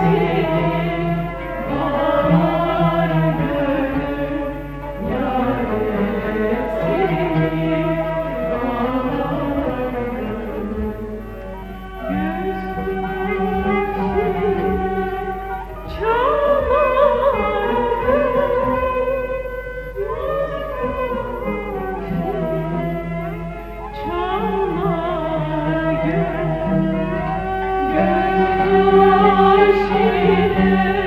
see. I see